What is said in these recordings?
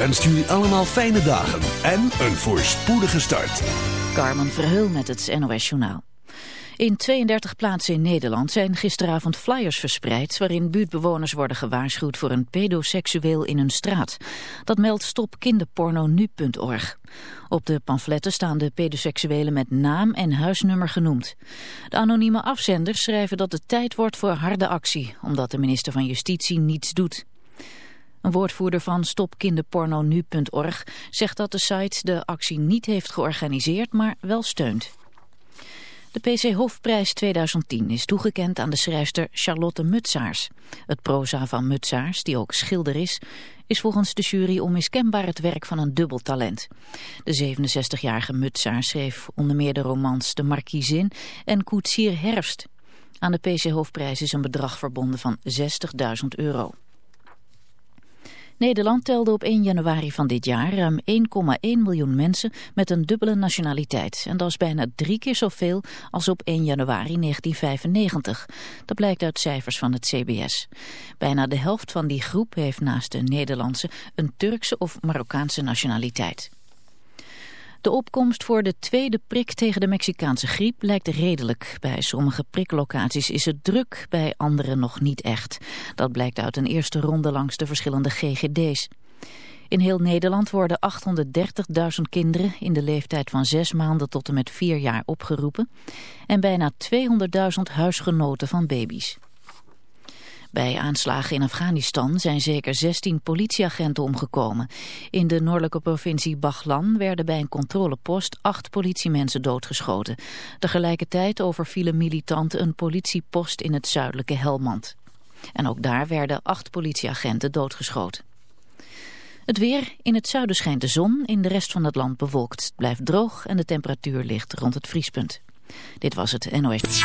Wenst jullie allemaal fijne dagen en een voorspoedige start. Carmen Verheul met het NOS Journaal. In 32 plaatsen in Nederland zijn gisteravond flyers verspreid... waarin buurtbewoners worden gewaarschuwd voor een pedoseksueel in hun straat. Dat meldt stopkinderpornonu.org. Op de pamfletten staan de pedoseksuelen met naam en huisnummer genoemd. De anonieme afzenders schrijven dat het tijd wordt voor harde actie... omdat de minister van Justitie niets doet. Een woordvoerder van stopkinderpornonu.org zegt dat de site de actie niet heeft georganiseerd, maar wel steunt. De PC Hofprijs 2010 is toegekend aan de schrijfster Charlotte Mutsaars. Het proza van Mutsaars, die ook schilder is, is volgens de jury onmiskenbaar het werk van een dubbel talent. De 67-jarige Mutsaars schreef onder meer de romans De Markiezin en Koetsier Herfst. Aan de PC Hofprijs is een bedrag verbonden van 60.000 euro. Nederland telde op 1 januari van dit jaar ruim 1,1 miljoen mensen met een dubbele nationaliteit. En dat is bijna drie keer zoveel als op 1 januari 1995. Dat blijkt uit cijfers van het CBS. Bijna de helft van die groep heeft naast de Nederlandse een Turkse of Marokkaanse nationaliteit. De opkomst voor de tweede prik tegen de Mexicaanse griep lijkt redelijk. Bij sommige priklocaties is het druk, bij andere nog niet echt. Dat blijkt uit een eerste ronde langs de verschillende GGD's. In heel Nederland worden 830.000 kinderen in de leeftijd van zes maanden tot en met vier jaar opgeroepen en bijna 200.000 huisgenoten van baby's. Bij aanslagen in Afghanistan zijn zeker 16 politieagenten omgekomen. In de noordelijke provincie Baghlan werden bij een controlepost acht politiemensen doodgeschoten. Tegelijkertijd overvielen militanten een politiepost in het zuidelijke Helmand. En ook daar werden acht politieagenten doodgeschoten. Het weer, in het zuiden schijnt de zon, in de rest van het land bewolkt. Het blijft droog en de temperatuur ligt rond het vriespunt. Dit was het NOS.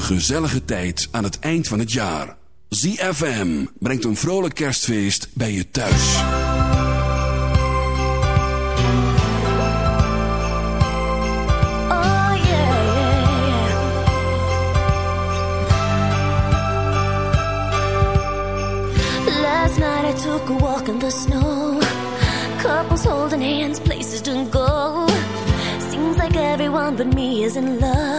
gezellige tijd aan het eind van het jaar. ZFM brengt een vrolijk kerstfeest bij je thuis. Oh, last night I took a walk in the snow Couples holding hands, places to go Seems like everyone but me is in love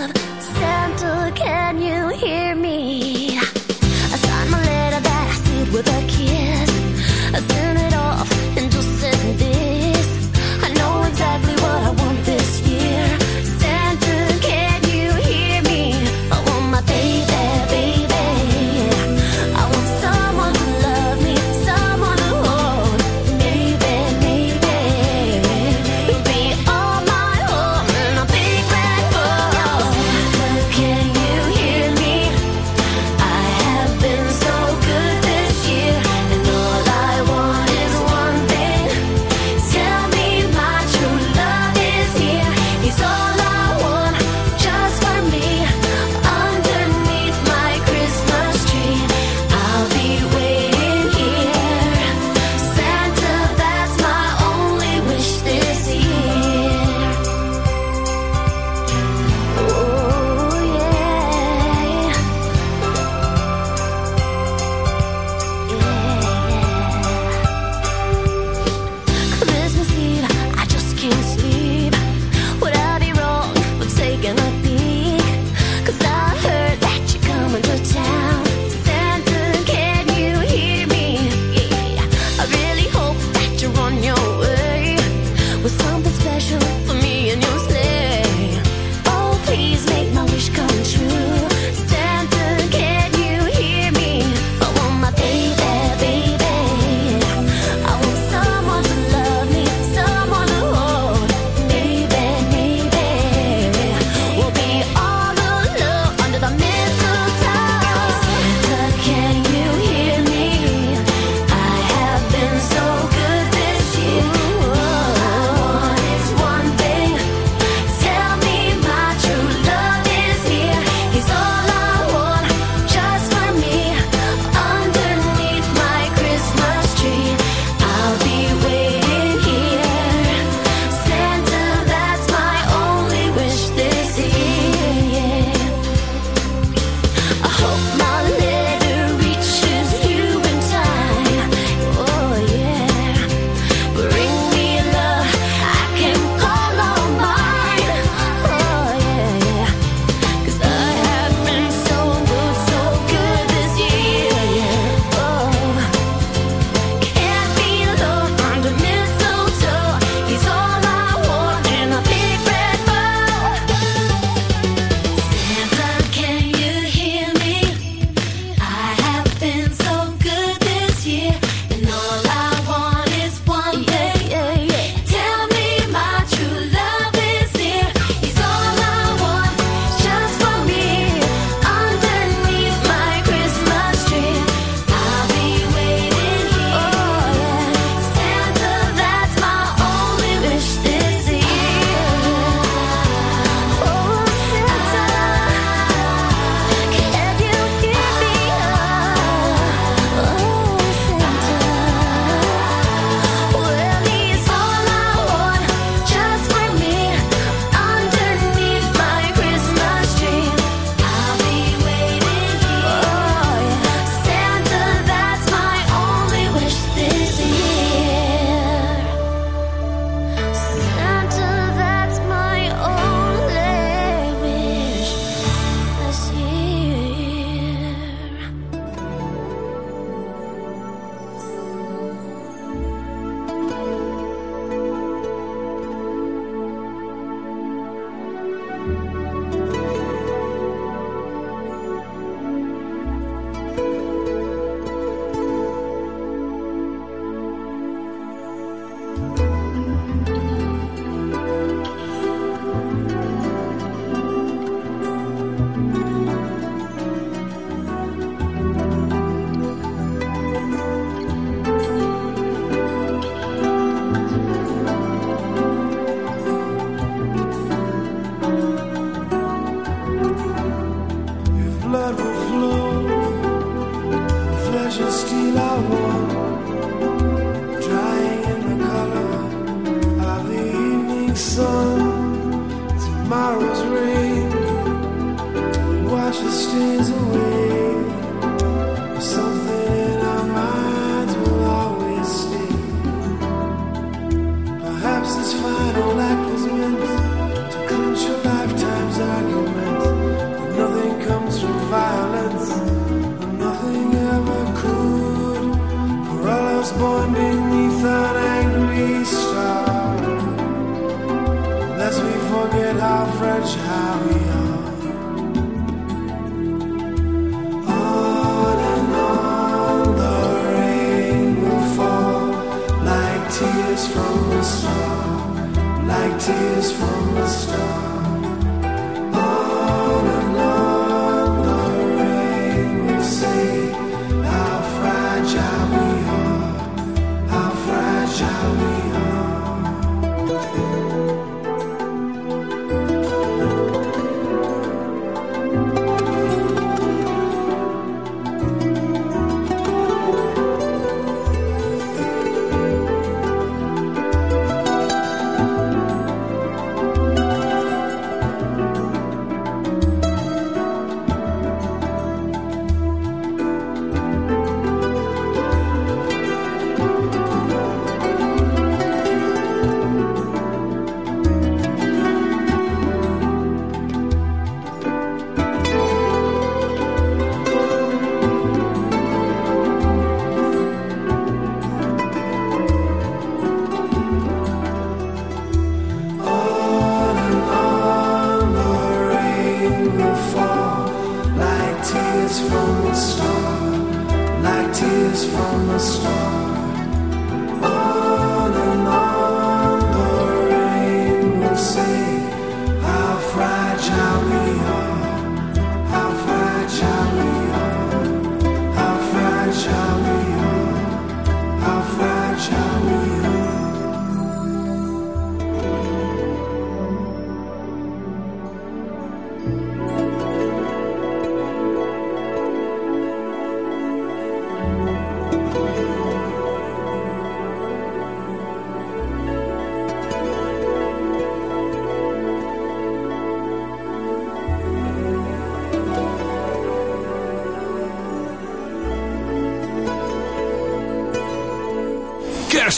with some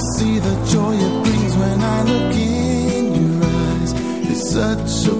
see the joy it brings when I look in your eyes. It's such a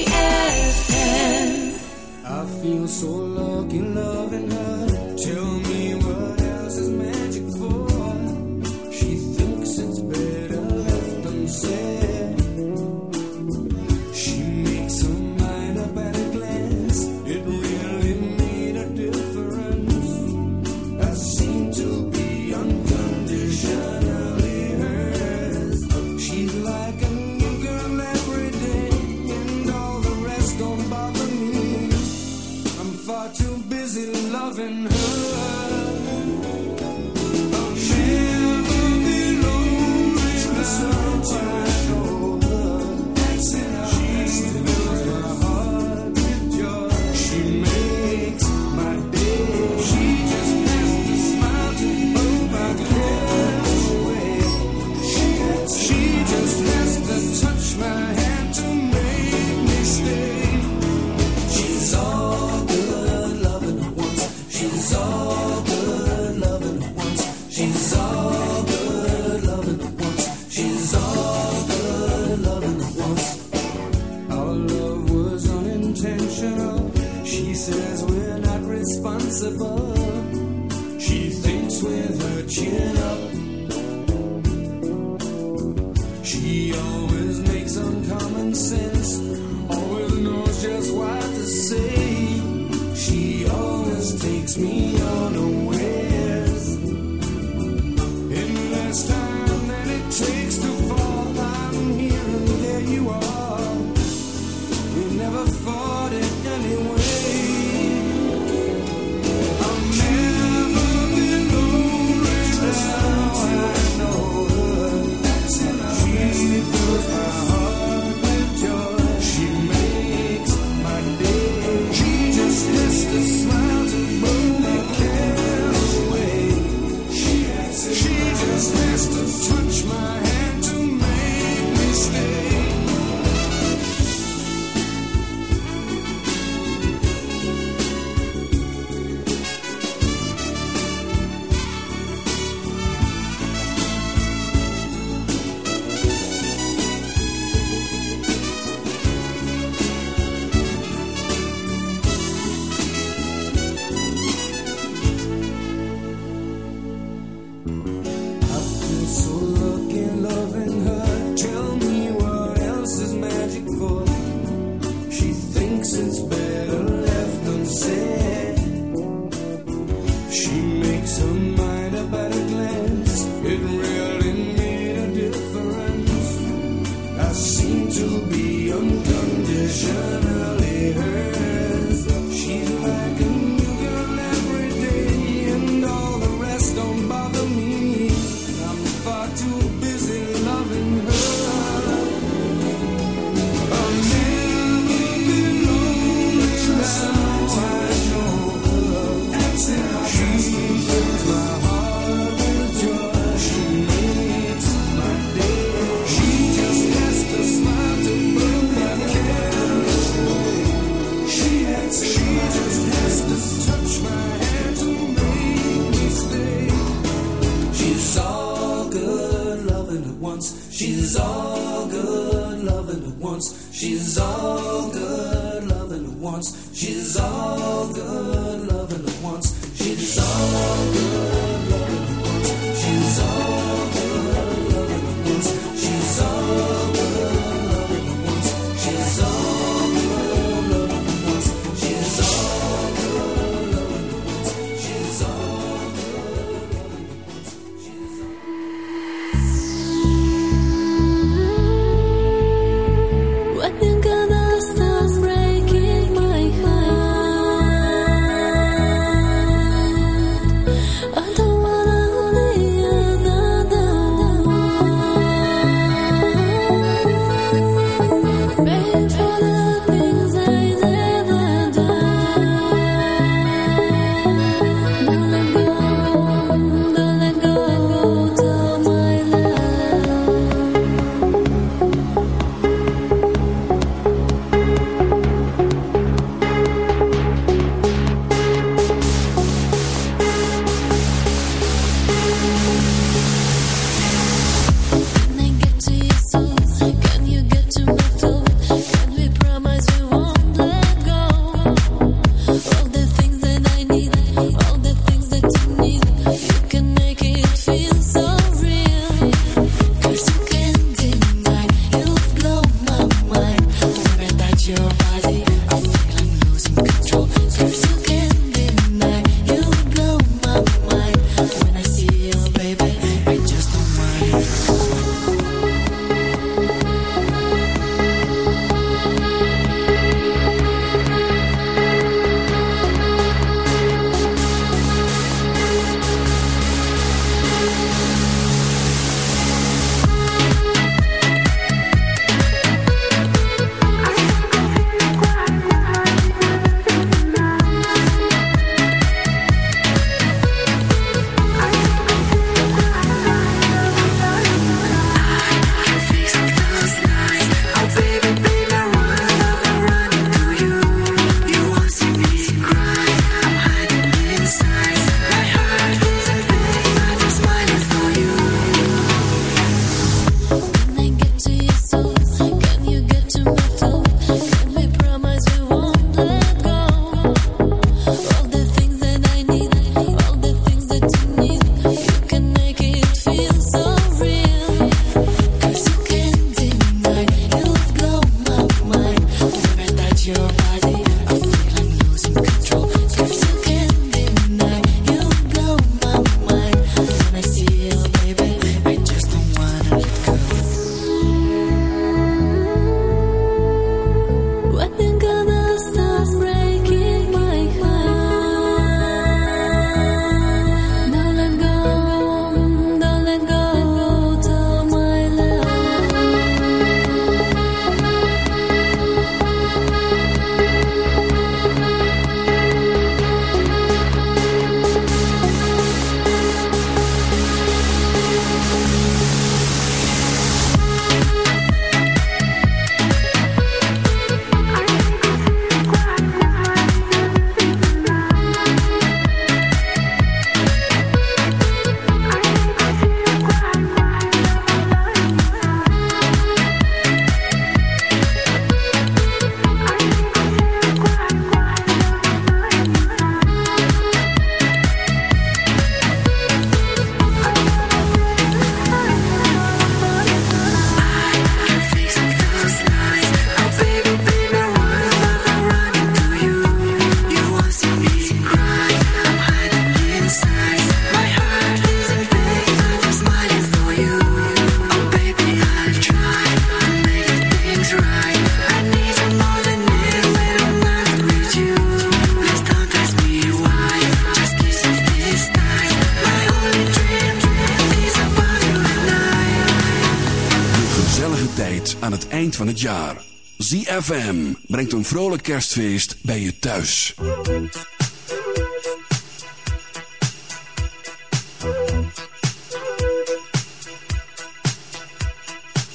Ja jaar. ZFM brengt een vrolijk kerstfeest bij je thuis.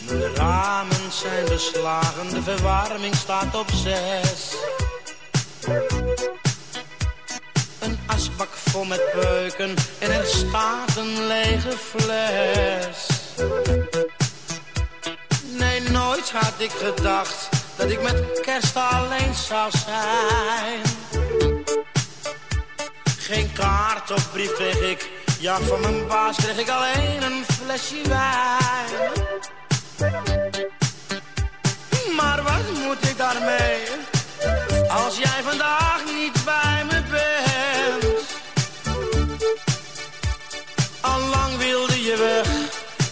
De ramen zijn beslagen, de verwarming staat op zes. Een asbak vol met beuken en er staat een lege fles had ik gedacht dat ik met kerst alleen zou zijn. Geen kaart of brief kreeg ik, ja van mijn baas kreeg ik alleen een flesje wijn. Maar wat moet ik daarmee, als jij vandaag niet bij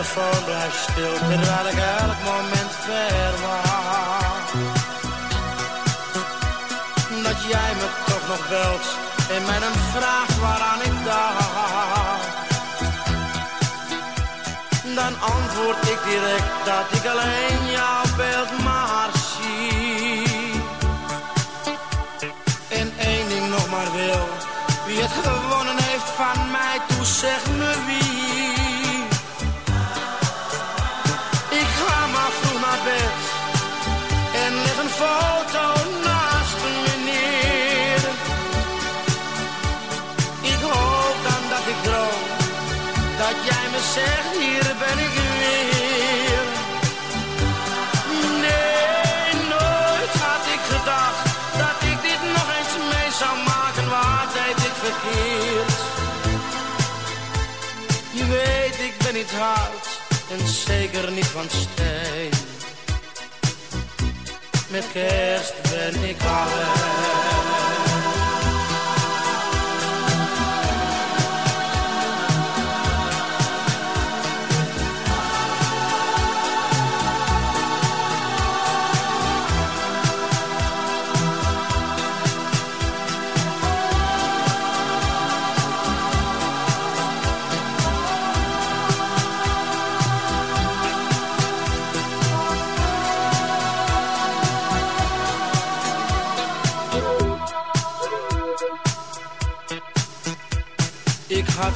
Telefoon blijft stil terwijl ik elk moment verwacht. Dat jij me toch nog belt en mij een vraagt waaraan ik dacht. Dan antwoord ik direct dat ik alleen jouw beeld maar niet hard en zeker niet van steen. Met kerst ben ik alleen.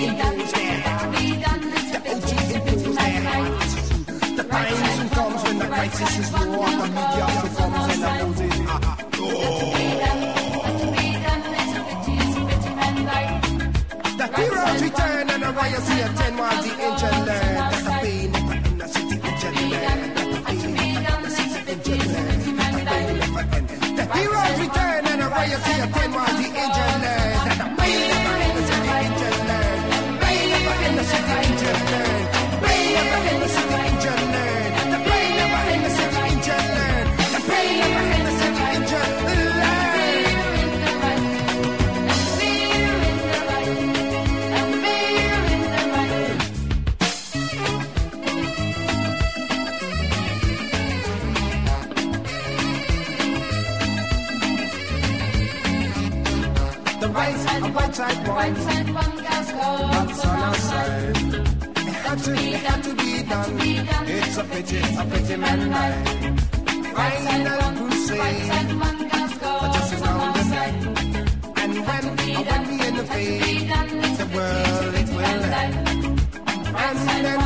Calienta one, right side, one gas goes on our side. To be, to be done. It's a pity, it's a pity, man, life. Right side, one crusade. One gas goes just around side. And when, we in the the world it's will end. Right side,